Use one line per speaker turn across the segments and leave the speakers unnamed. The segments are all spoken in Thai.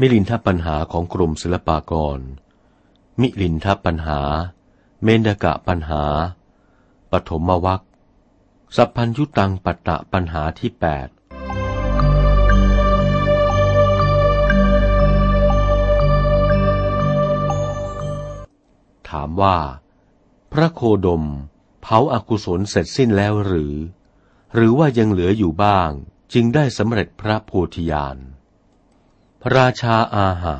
มิลินทปัญหาของกรมศิลปากร มิลินทปัญหา เมนกะปัญหา ปฐมวัคสัพพัญยุตังปัตตะปัญหาที่แปดถามว่า พระโคดมเผาอากุศลเสร็จสิ้นแล้วหรือ หรือว่ายังเหลืออยู่บ้างจึงได้สำเร็จพระโพธิญาณ ราชาอาหะ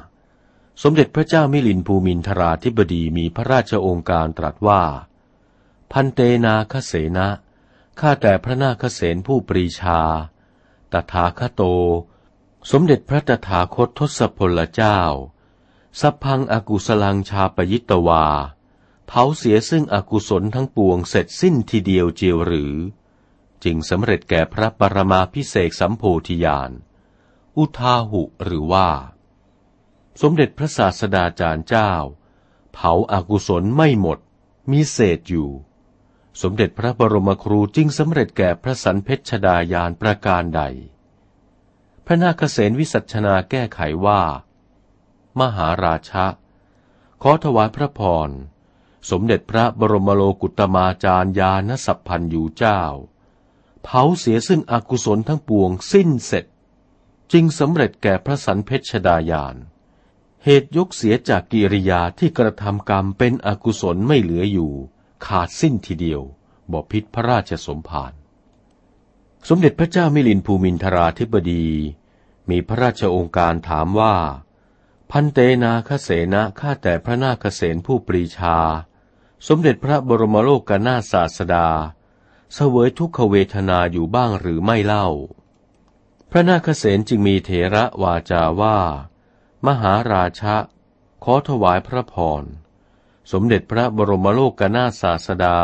สมเด็จพระเจ้ามิลินภูมินทราธิบดีมีพระราชองค์การตรัสว่า พันเตนาคเสนะข้าแต่พระนาคเสนผู้ปรีชา ตถาคโต สมเด็จพระตถาคตทศพลเจ้า สัพพังอากุสลังชาปยิตวา เผาเสียซึ่งอกุศลทั้งปวงเสร็จสิ้นทีเดียวเจียวหรือ จึงสำเร็จแก่พระปรมาพิเศษสัมโพธิญาณ อุทาหุหรือว่า สมเด็จพระศาสดาจารย์เจ้า เผาอากุศลไม่หมด มีเศษอยู่ สมเด็จพระบรมครูจึงสำเร็จแก่พระสันเพชดายานประการใด พระนาคเษนวิสัชนาแก้ไขว่า มหาราชะ ขอถวายพระพร สมเด็จพระบรมโลกุตมาจารยานสัพพันยูเจ้า เผาเสียซึ่งอกุศลทั้งปวงสิ้นเสร็จ จึงสำเร็จแก่พระสันเพชดายาน เหตุยกเสียจากกิริยาที่กระทำกรรมเป็นอกุศลไม่เหลืออยู่ ขาดสิ้นทีเดียวบอพิษพระราชสมภารสมเด็จพระเจ้ามิลินภูมินทราธิบดี มีพระราชองค์การถามว่า พันเตนาคเสนะข้าแต่พระนาคเสนผู้ปรีชา สมเด็จพระบรมโลกกนาศาสดา เสวยทุกขเวทนาอยู่บ้างหรือไม่เล่า พระนาคเสนจึงมีเถระวาจาว่า มหาราชะ ขอถวายพระพร สมเด็จพระบรมโลกกนาศาสดา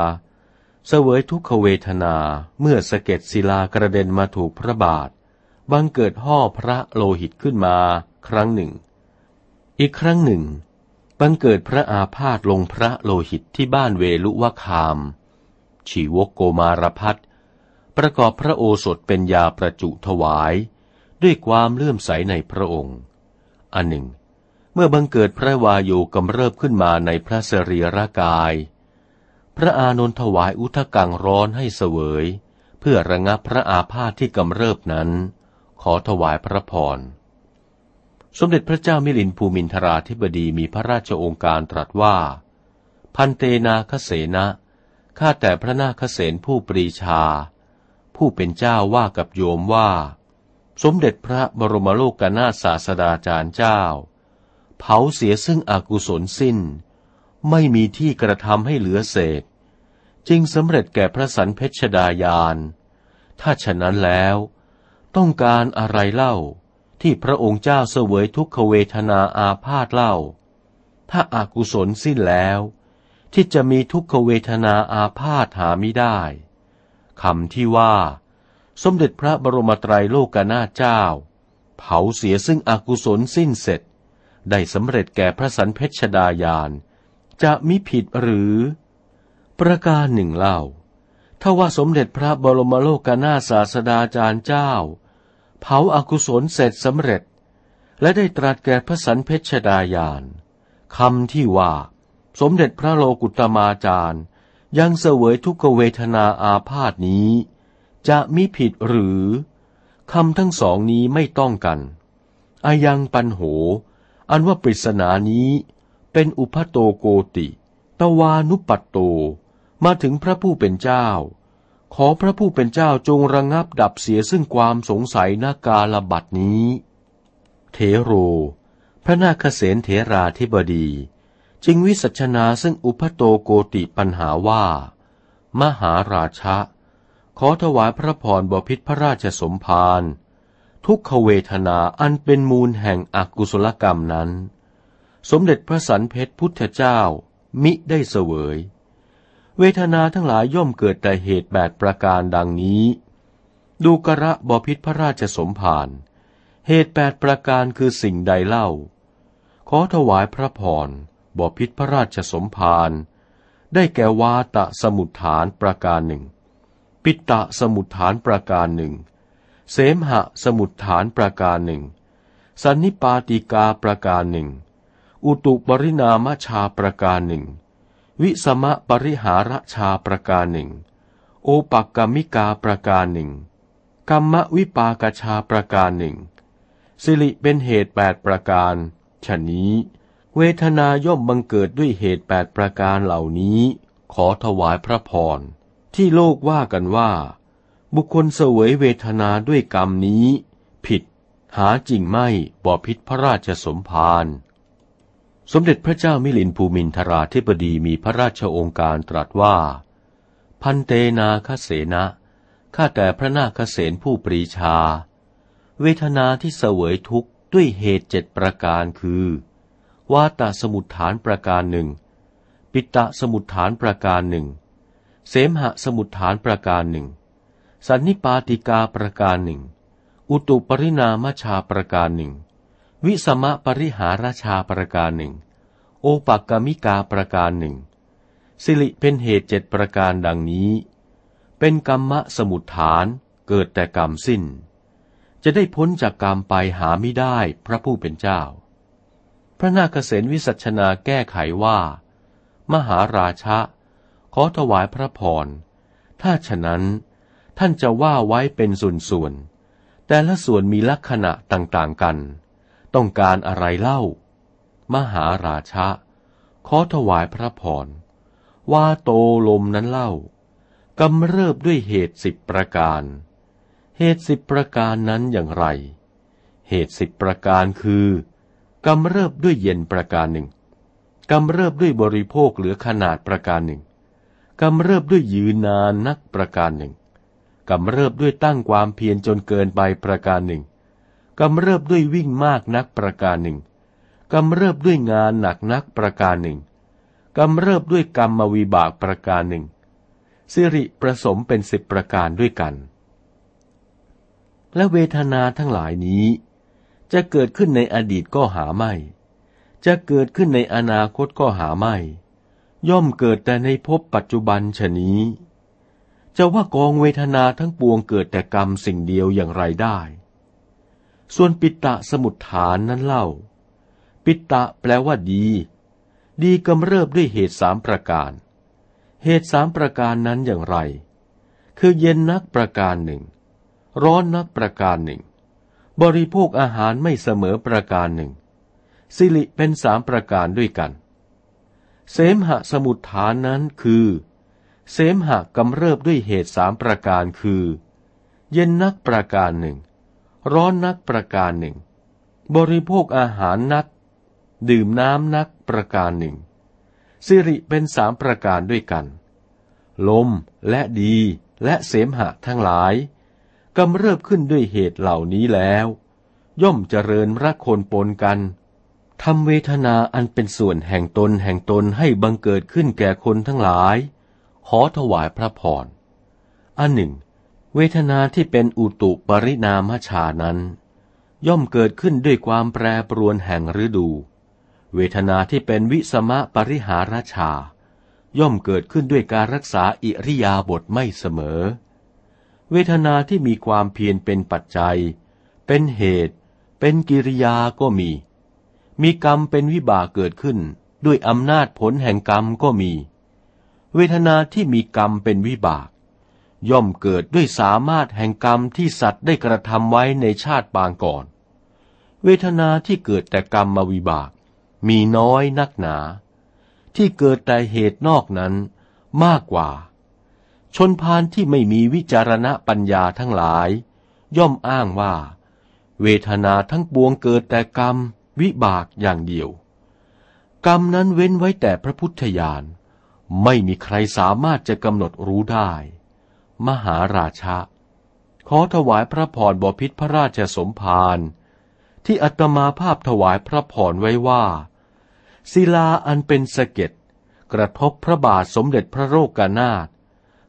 เสวยทุกขเวทนาเมื่อสะเก็ดศิลากระเด็นมาถูกพระบาท บังเกิดห่อพระโลหิตขึ้นมาครั้งหนึ่ง อีกครั้งหนึ่ง บังเกิดพระอาพาธลงพระโลหิตที่บ้านเวลุวะคาม ชีวกโกมารพัฒ ประกอบพระโอสถเป็นยาประจุถวาย ด้วยความเลื่อมใสในพระองค์ อันหนึ่ง เมื่อบังเกิดพระวายุกำเริบขึ้นมาในพระสรีระกาย พระอานนท์ถวายอุทกังร้อนให้เสวย เพื่อระงับพระอาพาธที่กำเริบนั้น ขอถวายพระพร สมเด็จพระเจ้ามิลินภูมินทราธิบดีมีพระราชโองการตรัสว่า พันเตนาคเสนะข้าแต่พระนาคเสนผู้ปรีชา ผู้เป็นเจ้าว่ากับโยมว่า สมเด็จพระบรมโลกนาศาสดาจารย์เจ้า เผาเสียซึ่งอกุศลสิ้น ไม่มีที่กระทำให้เหลือเศษ จึงสำเร็จแก่พระสันเพชดายาน ถ้าฉะนั้นแล้ว ต้องการอะไรเล่าที่พระองค์เจ้าเสวยทุกขเวทนาอาพาธเล่า ถ้าอากุศลสิ้นแล้ว ที่จะมีทุกขเวทนาอาพาธหาไม่ได้ คำที่ว่า สมเด็จพระบรมไตรโลกนาเจ้า เผาเสียซึ่งอกุศลสิ้นเสร็จ ได้สำเร็จแก่พระสันเพชดายาน จะมิผิดหรือ ประการหนึ่งเล่าถ้าว่าสมเด็จพระบรมโลกนาศาสดาจารย์เจ้า เผาอากุศลเสร็จสำเร็จ และได้ตรัสแก่พระสันเพชดายานคำที่ว่า สมเด็จพระโลกุตมาจารย์ ยังเสวยทุกเวทนาอาพาธนี้ จะมิผิดหรือคำทั้งสองนี้ไม่ต้องกันอายังปันโห อันว่าปริศนานี้เป็นอุพโตโกติ ตวานุปัตโต มาถึงพระผู้เป็นเจ้า ขอพระผู้เป็นเจ้าจงระงับดับเสียซึ่งความสงสัยนากาลบัตนี้ เทโร พระนาคเษนเถราธิบดี จึงวิสัชนาซึ่งอุพโตโกติปัญหาว่า มหาราชะ ขอถวายพระพรบพิษพระราชสมภารทุกขเวทนาอันเป็นมูลแห่งอกุศลกรรมนั้น สมเด็จพระสันเพชรพุทธเจ้ามิได้เสวย เวทนาทั้งหลายย่อมเกิดแต่เหตุแปดประการดังนี้ ดูกระบพิษพระราชสมภารเหตุแปดประการคือสิ่งใดเล่า ขอถวายพระพร บอพิษพระราชสมภารได้แก่วาตะสมุทฐานประการหนึ่ง ปิตะสมุทฐานประการหนึ่ง เสมหะสมุดฐานประการหนึ่ง สันนิปาติกาประการหนึ่ง อุตุปรินามชาประการหนึ่ง วิสมะปริหารชาประการหนึ่ง โอปักกมิกาประการหนึ่ง กรรมวิปากชาประการหนึ่งสิริเป็นเหตุแปดประการฉะนี้ เวทนาย่อมบังเกิดด้วยเหตุแปดประการเหล่านี้ ขอถวายพระพร ที่โลกว่ากันว่า บุคคลเสวยเวทนาด้วยกรรมนี้ ผิด หาจริงไม่บ่อพิษพระราชสมภารสมเด็จพระเจ้ามิลินภูมินทราธิบดีมีพระราชองค์การตรัสว่า พันเตนาคเสนะข้าแต่พระนาคเษนผู้ปรีชา เวทนาที่เสวยทุกข์ด้วยเหตุเจ็ดประการคือ วาตสมุดฐานประการหนึ่ง ปิตะสมุดฐานประการหนึ่ง เสมหะสมุดฐานประการหนึ่ง สันนิปาติกาประการหนึ่ง อุตุปรินามชาประการหนึ่ง วิสมะปริหาราชาประการหนึ่ง โอปักกมิกาประการหนึ่ง สิริเป็นเหตุเจ็ดประการดังนี้ เป็นกรรมะสมุทฐานเกิดแต่กรรมสิ้น จะได้พ้นจากกรรมไปหาไม่ได้พระผู้เป็นเจ้า พระนาคเษนวิสัชนาแก้ไขว่า มหาราชะ ขอถวายพระพร ถ้าฉะนั้นท่านจะว่าไว้เป็นส่วนๆ แต่ละส่วนมีลักษณะต่างๆกัน ต้องการอะไรเล่า มหาราชะ ขอถวายพระพร ว่าโตลมนั้นเล่ากำเริบด้วยเหตุสิบประการ เหตุสิบประการนั้นอย่างไร เหตุสิบประการคือ กำเริบด้วยเย็นประการหนึ่งกำเริบด้วยบริโภคเหลือขนาดประการหนึ่งกำเริบด้วยยืนนานนักประการหนึ่งกำเริบด้วยตั้งความเพียรจนเกินไปประการหนึ่งกำเริบด้วยวิ่งมากนักประการหนึ่งกำเริบด้วยงานหนักนักประการหนึ่งกำเริบด้วยกรรมวิบากประการหนึ่งสิริประสมเป็นสิบประการด้วยกัน และเวทนาทั้งหลายนี้ จะเกิดขึ้นในอดีตก็หาไม่ จะเกิดขึ้นในอนาคตก็หาไม่ ย่อมเกิดแต่ในภพปัจจุบันชนี้ จะว่ากองเวทนาทั้งปวงเกิดแต่กรรมสิ่งเดียวอย่างไรได้ ส่วนปิตะสมุทฐานนั้นเล่า ปิตะแปลว่าดี ดีกำเริบด้วยเหตุสามประการ เหตุสามประการนั้นอย่างไร คือเย็นนักประการหนึ่ง ร้อนนักประการหนึ่ง บริโภคอาหารไม่เสมอประการหนึ่ง สิริเป็นสามประการด้วยกัน เสมหะสมุทฐานนั้นคือ เสมหะกำเริบด้วยเหตุสามประการคือ เย็นนักประการหนึ่ง ร้อนนักประการหนึ่ง บริโภคอาหารนัก ดื่มน้ำนักประการหนึ่ง สิริเป็นสามประการด้วยกัน ลมและดีและเสมหะทั้งหลาย กำเริบขึ้นด้วยเหตุเหล่านี้แล้ว ย่อมเจริญรักคนปนกันทำเวทนาอันเป็นส่วนแห่งตนแห่งตนให้บังเกิดขึ้นแก่คนทั้งหลาย ขอถวายพระพรอันหนึ่ง เวทนาที่เป็นอุตุปรินามชานั้น ย่อมเกิดขึ้นด้วยความแปรปรวนแห่งฤดู เวทนาที่เป็นวิสมะปริหาราชา ย่อมเกิดขึ้นด้วยการรักษาอิริยาบถไม่เสมอ เวทนาที่มีความเพียรเป็นปัจจัย เป็นเหตุ เป็นกิริยาก็มี มีกรรมเป็นวิบากเกิดขึ้น ด้วยอำนาจผลแห่งกรรมก็มี เวทนาที่มีกรรมเป็นวิบาก ย่อมเกิดด้วยสามารถแห่งกรรมที่สัตว์ได้กระทำไว้ในชาติปางก่อน เวทนาที่เกิดแต่กรรมมาวิบาก มีน้อยนักหนา ที่เกิดแต่เหตุนอกนั้นมากกว่า ชนพานที่ไม่มีวิจารณปัญญาทั้งหลาย ย่อมอ้างว่า เวทนาทั้งปวงเกิดแต่กรรม วิบากอย่างเดียว กรรมนั้นเว้นไว้แต่พระพุทธญาณไม่มีใครสามารถจะกำหนดรู้ได้ มหาราชะ ขอถวายพระพรบพิษพระราชสมภารที่อัตมาภาพถวายพระพรไว้ว่า ศิลาอันเป็นสะเก็ดกระทบพระบาทสมเด็จพระโลกานาถ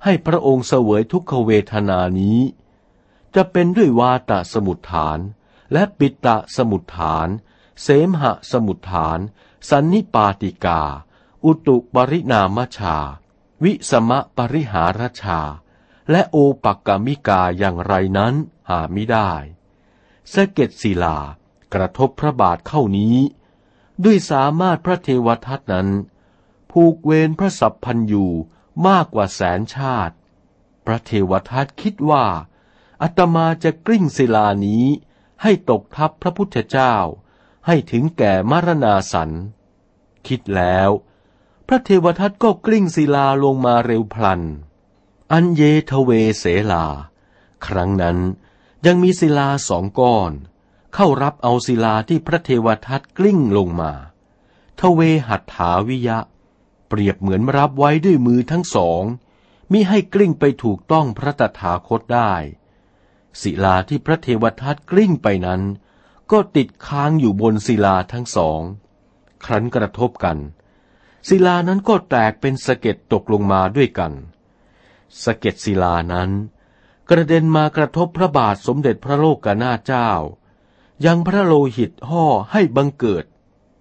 ให้พระองค์เสวยทุกขเวทนานี้ จะเป็นด้วยวาตะสมุทฐานและปิตะสมุทฐาน เสมหะสมุทฐาน สันนิปาติกา อุตุปรินามชา วิสมะปริหารชา และโอปักกามิกาอย่างไรนั้นหาไม่ได้สะเก็ดศิลากระทบพระบาทเข้านี้ ด้วยสามารถพระเทวทัตนั้น ผูกเวรพระสัพพันยู มากกว่าแสนชาติ พระเทวทัตคิดว่าอัตมาจะกลิ้งศิลานี้ให้ตกทับพระพุทธเจ้า ให้ถึงแก่มรณาสัน คิดแล้ว พระเทวทัตก็กลิ้งศิลาลงมาเร็วพลัน อันเยทเวเสลา ครั้งนั้นยังมีศิลาสองก้อน เข้ารับเอาศิลาที่พระเทวทัตกลิ้งลงมา ทเวหัตถาวิยะ เปรียบเหมือนรับไว้ด้วยมือทั้งสองมิให้กลิ้งไปถูกต้องพระตถาคตได้ ศิลาที่พระเทวทัตกลิ้งไปนั้น ก็ติดค้างอยู่บนศิลาทั้งสอง ครั้นกระทบกัน ศิลานั้นก็แตกเป็นสะเก็ดตกลงมาด้วยกัน สะเก็ดศิลานั้น กระเด็นมากระทบพระบาทสมเด็จพระโลกกนาเจ้า ยังพระโลหิตห่อให้บังเกิด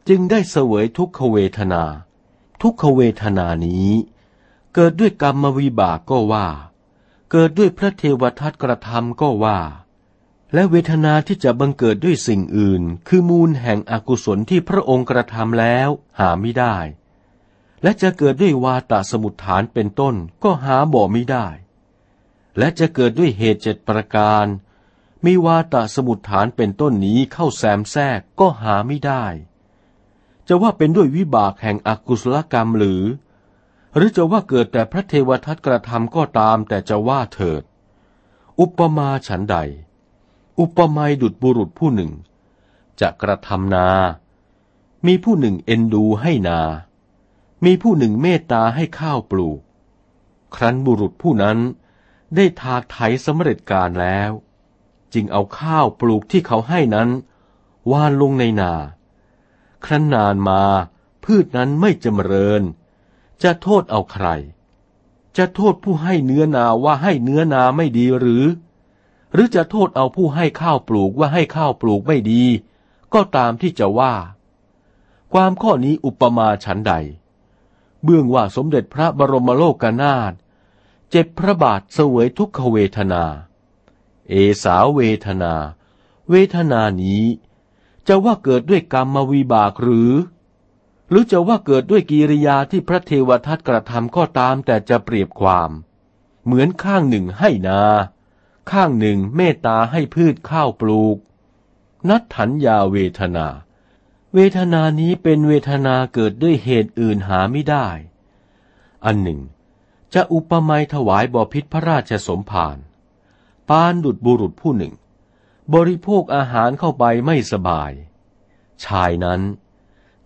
จึงได้เสวยทุกขเวทนา ทุกขเวทนานี้ เกิดด้วยกรรมวิบากก็ว่า เกิดด้วยพระเทวทัตกระทำก็ว่า และเวทนาที่จะบังเกิดด้วยสิ่งอื่น คือมูลแห่งอกุศลที่พระองค์กระทำแล้วหาไม่ได้ และจะเกิดด้วยวาตาสมุทฐานเป็นต้นก็หาบ่ไม่ได้ และจะเกิดด้วยเหตุเจ็ดประการ มีวาตาสมุทฐานเป็นต้นนี้เข้าแซมแทรกก็หาไม่ได้ จะว่าเป็นด้วยวิบากแห่งอกุศลกรรมหรือ หรือจะว่าเกิดแต่พระเทวทัตกระทำก็ตามแต่จะว่าเถิด อุปมาฉันใด อุปมาดุดบุรุษผู้หนึ่ง จะกระทำนา มีผู้หนึ่งเอ็นดูให้นา มีผู้หนึ่งเมตตาให้ข้าวปลูก ครั้นบุรุษผู้นั้นได้ทากไถสำเร็จการแล้ว จึงเอาข้าวปลูกที่เขาให้นั้นวานลงในนา ครั้นนานมาพืชนั้นไม่จำเริญ จะโทษเอาใคร จะโทษผู้ให้เนื้อนาว่าให้เนื้อนาไม่ดีหรือ หรือจะโทษเอาผู้ให้ข้าวปลูกว่าให้ข้าวปลูกไม่ดี ก็ตามที่จะว่า ความข้อนี้อุปมาฉันใด เบื้องว่าสมเด็จพระบรมโลกนาถเจ็บพระบาทเสวยทุกขเวทนา เอสาเวทนา เวทนานี้ จะว่าเกิดด้วยกรรมวิบากหรือ หรือจะว่าเกิดด้วยกิริยาที่พระเทวทัตกระทำก็ตามแต่จะเปรียบความ เหมือนข้างหนึ่งให้นา ข้างหนึ่งเมตตาให้พืชข้าวปลูก นัดถันยาเวทนา เวทนานี้เป็นเวทนาเกิดด้วยเหตุอื่นหาไม่ได้ อันหนึ่ง จะอุปมาถวายบอพิษพระราชสมภารปานดุดบุรุษผู้หนึ่ง บริโภคอาหารเข้าไปไม่สบาย ชายนั้น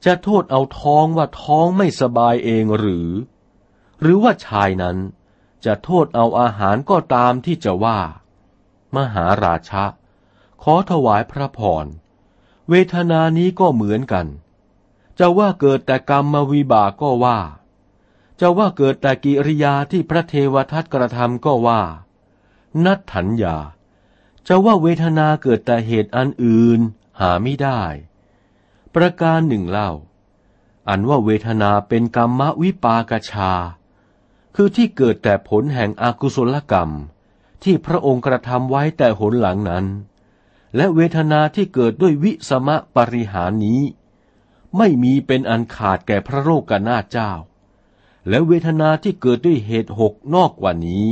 จะโทษเอาท้องว่าท้องไม่สบายเองหรือ หรือว่าชายนั้นจะโทษเอาอาหารก็ตามที่จะว่า มหาราชะ ขอถวายพระพร เวทนานี้ก็เหมือนกัน จะว่าเกิดแต่กรรมมวิบากก็ว่า จะว่าเกิดแต่กิริยาที่พระเทวทัตกระทำก็ว่า นัดถัญญา จะว่าเวทนาเกิดแต่เหตุอันอื่นหาไม่ได้ ประการหนึ่งเล่า อันว่าเวทนาเป็นกรรมวิปากชา คือที่เกิดแต่ผลแห่งอากุศลกรรม ที่พระองค์กระทำไว้แต่หนหลังนั้น และเวทนาที่เกิดด้วยวิสมะปริหารนี้ ไม่มีเป็นอันขาดแก่พระโลกนาเจ้า และเวทนาที่เกิดด้วยเหตุหกนอกกว่านี้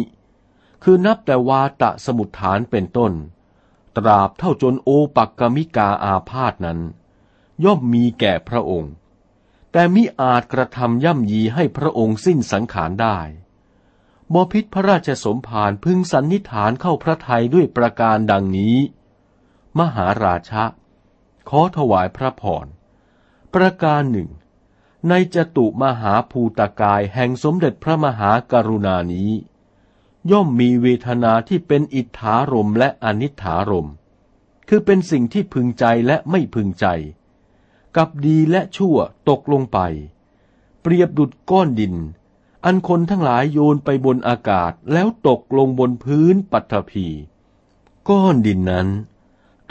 คือนับแต่วาตะสมุทฐานเป็นต้น ตราบเท่าจนโอปักกมิกาอาพาธนั้น ย่อมมีแก่พระองค์ แต่มิอาจกระทำย่ำยีให้พระองค์สิ้นสังขารได้มอพิษพระราชสมภารพึงสันนิฐานเข้าพระทัยด้วยประการดังนี้ มหาราชะ ขอถวายพระพร ประการหนึ่ง ในจตุมหาภูตกายแห่งสมเด็จพระมหากรุณานี้ ย่อมมีเวทนาที่เป็นอิทธารมและอนิถารม คือเป็นสิ่งที่พึงใจและไม่พึงใจ กับดีและชั่วตกลงไป เปรียบดุดก้อนดิน อันคนทั้งหลายโยนไปบนอากาศแล้วตกลงบนพื้นปัทภีก้อนดินนั้น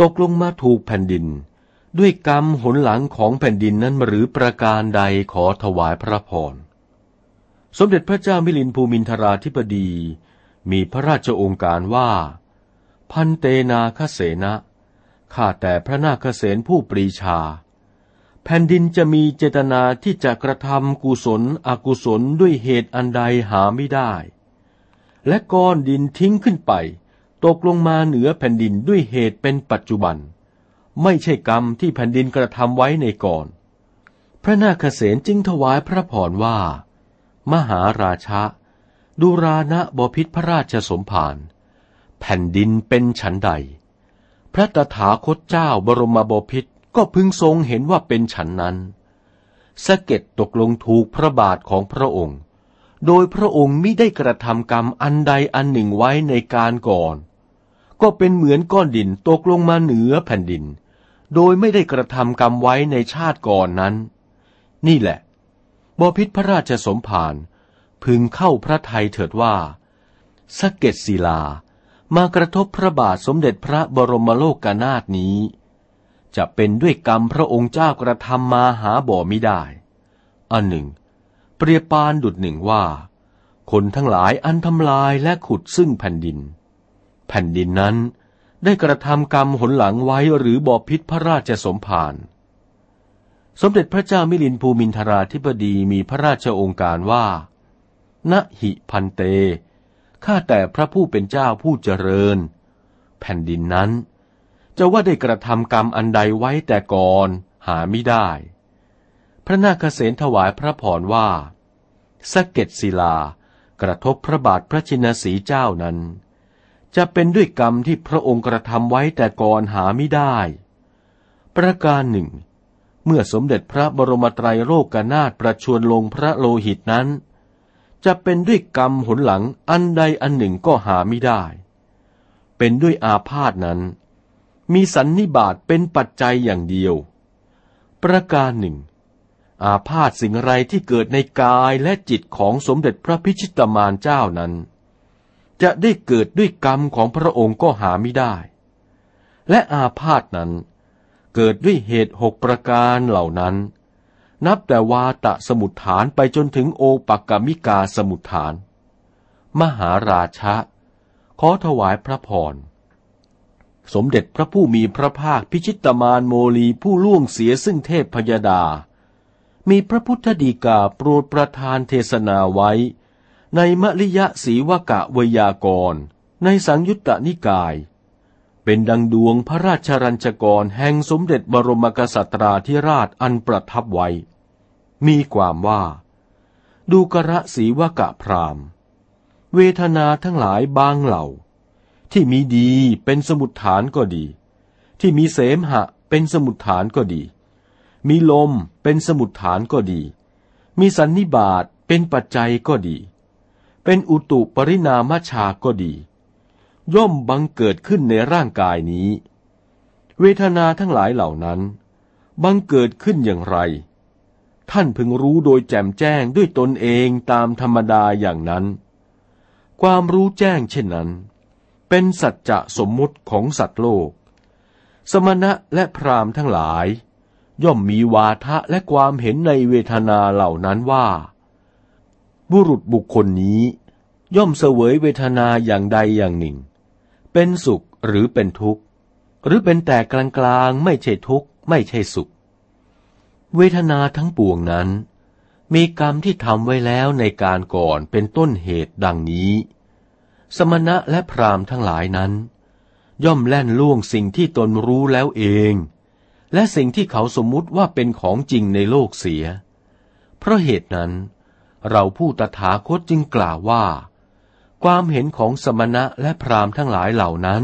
ตกลงมาถูกแผ่นดิน ด้วยกรรมหนหลังของแผ่นดินนั้นหรือประการใดขอถวายพระพร สมเด็จพระเจ้ามิลินภูมินทราธิปดี มีพระราชองค์การว่า พันเตนาคเสนะข้าแต่พระนาคเษนผู้ปรีชา แผ่นดินจะมีเจตนาที่จะกระทำกุศลอกุศลด้วยเหตุอันใดหาไม่ได้ และก้อนดินทิ้งขึ้นไป ตกลงมาเหนือแผ่นดินด้วยเหตุเป็นปัจจุบัน ไม่ใช่กรรมที่แผ่นดินกระทำไว้ในก่อน พระนาคเษนจึงถวายพระพรว่า มหาราชะ ดูรานะบพิษพระราชสมภารแผ่นดินเป็นฉันใด พระตถาคตเจ้าบรมบพิษก็พึงทรงเห็นว่าเป็นฉันนั้นสะเก็ดตกลงถูกพระบาทของพระองค์ โดยพระองค์มิได้กระทำกรรมอันใดอันหนึ่งไว้ในการก่อน ก็เป็นเหมือนก้อนดินตกลงมาเหนือแผ่นดิน โดยไม่ได้กระทำกรรมไว้ในชาติก่อนนั้น นี่แหละบพิษพระราชสมภาร พึงเข้าพระทัยเถิดว่าสะเก็ดศิลามากระทบพระบาทสมเด็จพระบรมโลกกนาถนี้ จะเป็นด้วยกรรมพระองค์เจ้ากระทำมาหาบ่มิได้ อันหนึ่ง เปรียบปานดุดหนึ่งว่า คนทั้งหลายอันทำลายและขุดซึ่งแผ่นดิน แผ่นดินนั้นได้กระทำกรรมหนหลังไว้หรือบ่อพิษพระราชสมภารสมเด็จพระเจ้ามิลินภูมินทราธิบดีมีพระราชองค์การว่า นะหิพันเต ข้าแต่พระผู้เป็นเจ้าผู้เจริญ แผ่นดินนั้น จะว่าได้กระทำกรรมอันใดไว้แต่ก่อนหาไม่ได้ พระนาคเษนถวายพระพรว่าสะเก็ดศิลากระทบพระบาทพระชินสีเจ้านั้น จะเป็นด้วยกรรมที่พระองค์กระทำไว้แต่ก่อนหาไม่ได้ ประการหนึ่ง เมื่อสมเด็จพระบรมไตรโลกนาถประชวรลงพระโลหิตนั้น จะเป็นด้วยกรรมหนหลังอันใดอันหนึ่งก็หาไม่ได้ เป็นด้วยอาพาธนั้น มีสันนิบาตเป็นปัจจัยอย่างเดียว ประการหนึ่ง อาพาธสิ่งไรที่เกิดในกายและจิตของสมเด็จพระพิชิตมารเจ้านั้น จะได้เกิดด้วยกรรมของพระองค์ก็หาไม่ได้ และอาพาธนั้น เกิดด้วยเหตุหกประการเหล่านั้น นับแต่วาตะสมุทฐานไปจนถึงโอปักกมิกาสมุทฐาน มหาราชะ ขอถวายพระพร สมเด็จพระผู้มีพระภาคพิชิตมารโมลีผู้ล่วงเสียซึ่งเทพพยดา มีพระพุทธดีกาโปรดประทานเทศนาไว้ ในมลิยะศีวกะวยากร ในสังยุตตนิกาย เป็นดังดวงพระราชรัญจกรแห่งสมเด็จบรมกษัตราธิราชอันประทับไว้ มีความว่า ดูกระสีวกะพรามเวทนาทั้งหลายบางเหล่า ที่มีดีเป็นสมุดฐานก็ดี ที่มีเสมหะเป็นสมุดฐานก็ดี มีลมเป็นสมุดฐานก็ดี มีสันนิบาตเป็นปัจจัยก็ดี เป็นอุตุปรินามชาก็ดี ย่อมบังเกิดขึ้นในร่างกายนี้ เวทนาทั้งหลายเหล่านั้น บังเกิดขึ้นอย่างไร ท่านพึงรู้โดยแจ่มแจ้งด้วยตนเองตามธรรมดาอย่างนั้น ความรู้แจ้งเช่นนั้น เป็นสัจจะสมมุติของสัตว์โลก สมณะและพรามทั้งหลาย ย่อมมีวาทะและความเห็นในเวทนาเหล่านั้นว่า บุรุษบุคคลนี้ย่อมเสวยเวทนาอย่างใดอย่างหนึ่ง เป็นสุขหรือเป็นทุกข์ หรือเป็นแต่กลางๆไม่ใช่ทุกข์ ไม่ใช่สุข เวทนาทั้งปวงนั้น มีกรรมที่ทำไว้แล้วในการก่อนเป็นต้นเหตุดังนี้ สมณะและพรามทั้งหลายนั้น ย่อมแล่นล่วงสิ่งที่ตนรู้แล้วเอง และสิ่งที่เขาสมมุติว่าเป็นของจริงในโลกเสีย เพราะเหตุนั้น เราผู้ตถาคตจึงกล่าวว่า ความเห็นของสมณะและพรามทั้งหลายเหล่านั้น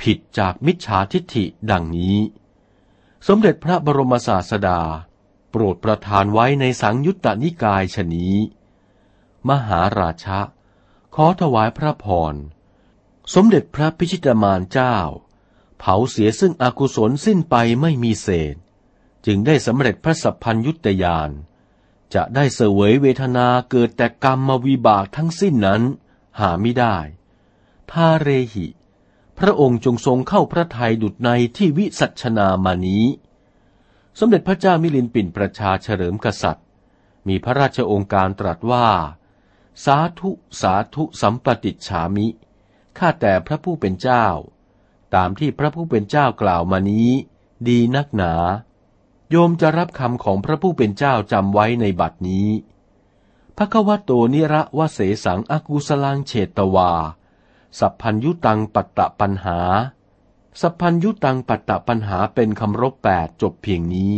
ผิดจากมิจฉาทิฏฐิดังนี้ สมเด็จพระบรมศาสดา โปรดประทานไว้ในสังยุตตนิกายชนี้ มหาราชะ ขอถวายพระพร สมเด็จพระพิชิตมารเจ้า เผาเสียซึ่งอกุศลสิ้นไปไม่มีเศษ จึงได้สำเร็จพระสัพพัญยุตยานจะได้เสวยเวทนาเกิดแต่กรรมมวิบากทั้งสิ้นนั้น หาไม่ได้ทาเรหิ พระองค์จงทรงเข้าพระทัยดุจในที่วิสัชนามานี้ สมเด็จพระเจ้ามิลินปินประชาเฉลิมกษัตริย์ มีพระราชองค์การตรัสว่า สาธุสาธุสัมปติฉามิ ข้าแต่พระผู้เป็นเจ้า ตามที่พระผู้เป็นเจ้ากล่าวมานี้ ดีนักหนา โยมจะรับคำของพระผู้เป็นเจ้าจำไว้ในบัดนี้ พระกวโตนิระวะเสสังอากุสลังเฉตวา สัพพัญยุตังปัตตะปัญหา สัพพัญยุตังปัตตะปัญหาเป็นคำรบแปดจบเพียงนี้